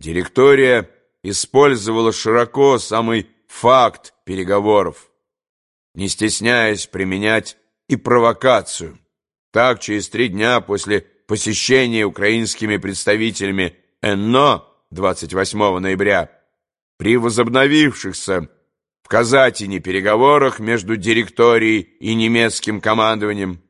Директория использовала широко самый факт переговоров, не стесняясь применять и провокацию. Так, через три дня после посещения украинскими представителями ЭНО 28 ноября при возобновившихся в Казатине переговорах между директорией и немецким командованием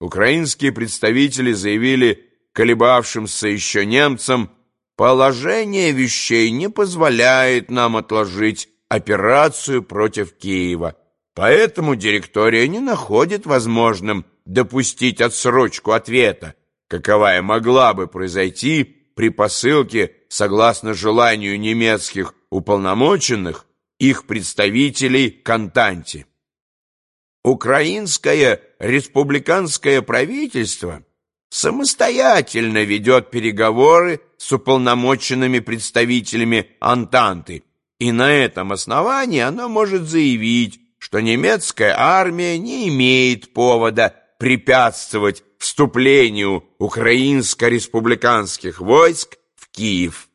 украинские представители заявили колебавшимся еще немцам, положение вещей не позволяет нам отложить операцию против Киева, поэтому директория не находит возможным допустить отсрочку ответа, каковая могла бы произойти при посылке, согласно желанию немецких уполномоченных, их представителей к Антанте. Украинское республиканское правительство самостоятельно ведет переговоры с уполномоченными представителями Антанты, и на этом основании оно может заявить, что немецкая армия не имеет повода препятствовать вступлению украинско-республиканских войск в Киев.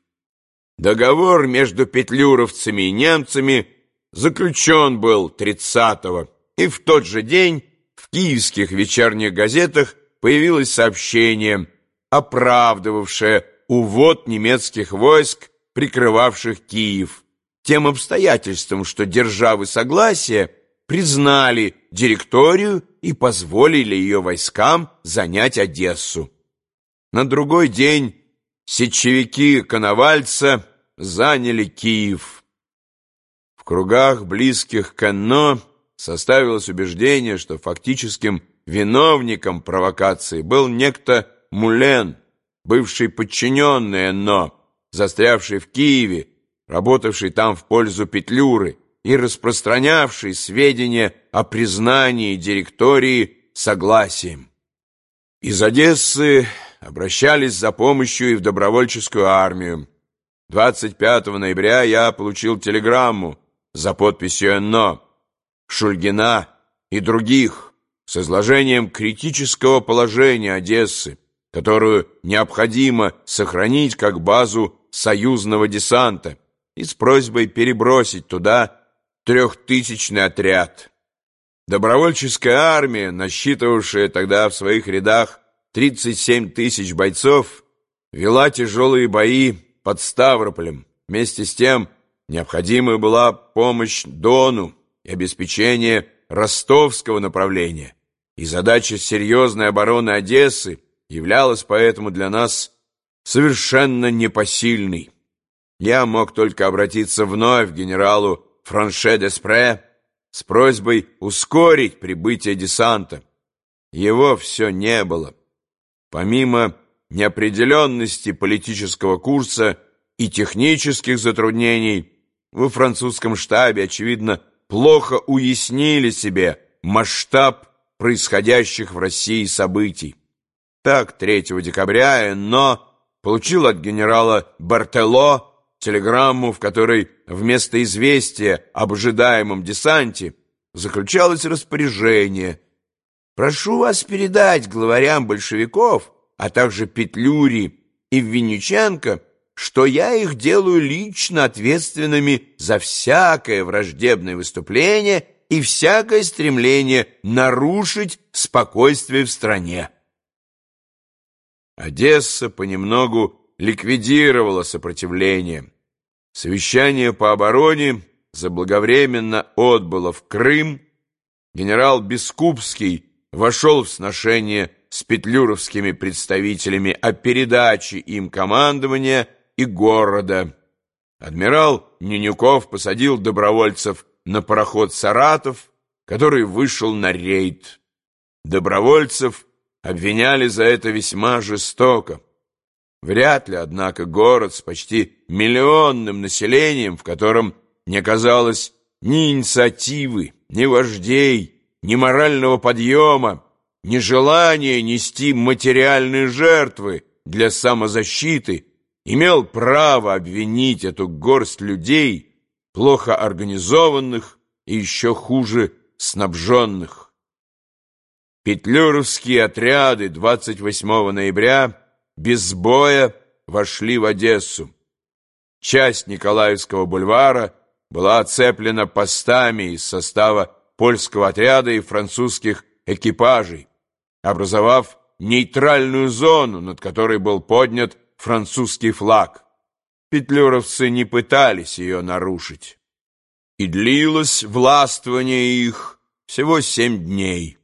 Договор между петлюровцами и немцами заключен был 30-го, и в тот же день в киевских вечерних газетах появилось сообщение, оправдывавшее увод немецких войск, прикрывавших Киев, тем обстоятельством, что державы согласия признали директорию и позволили ее войскам занять Одессу. На другой день сечевики Коновальца заняли Киев. В кругах, близких к Энно, составилось убеждение, что фактическим виновником провокации был некто Мулен, бывший подчиненный Энно, застрявший в Киеве, работавший там в пользу Петлюры и распространявший сведения о признании директории согласием. Из Одессы обращались за помощью и в добровольческую армию. 25 ноября я получил телеграмму за подписью «НО» Шульгина и других с изложением критического положения Одессы, которую необходимо сохранить как базу союзного десанта и с просьбой перебросить туда трехтысячный отряд. Добровольческая армия, насчитывавшая тогда в своих рядах 37 тысяч бойцов, вела тяжелые бои под Ставрополем. Вместе с тем необходима была помощь Дону и обеспечение ростовского направления. И задача серьезной обороны Одессы являлась поэтому для нас совершенно непосильной. Я мог только обратиться вновь к генералу Франше Деспре с просьбой ускорить прибытие десанта. Его все не было. Помимо неопределенности политического курса и технических затруднений, во французском штабе, очевидно, плохо уяснили себе масштаб происходящих в России событий. Так, 3 декабря Энно получил от генерала Бартело телеграмму, в которой вместо известия об ожидаемом десанте заключалось распоряжение «Прошу вас передать главарям большевиков, а также Петлюри и Винниченко, что я их делаю лично ответственными за всякое враждебное выступление и всякое стремление нарушить спокойствие в стране». Одесса понемногу ликвидировала сопротивление. Совещание по обороне заблаговременно отбыло в Крым. Генерал Бескупский вошел в сношение с петлюровскими представителями о передаче им командования и города. Адмирал Нюнюков посадил добровольцев на пароход «Саратов», который вышел на рейд. Добровольцев обвиняли за это весьма жестоко. Вряд ли, однако, город с почти миллионным населением, в котором не оказалось ни инициативы, ни вождей, ни морального подъема, ни желания нести материальные жертвы для самозащиты, имел право обвинить эту горсть людей, плохо организованных и еще хуже снабженных. Петлюровские отряды 28 ноября без боя вошли в Одессу. часть Николаевского бульвара была оцеплена постами из состава польского отряда и французских экипажей, образовав нейтральную зону, над которой был поднят французский флаг. Петлюровцы не пытались ее нарушить. И длилось властвование их всего семь дней.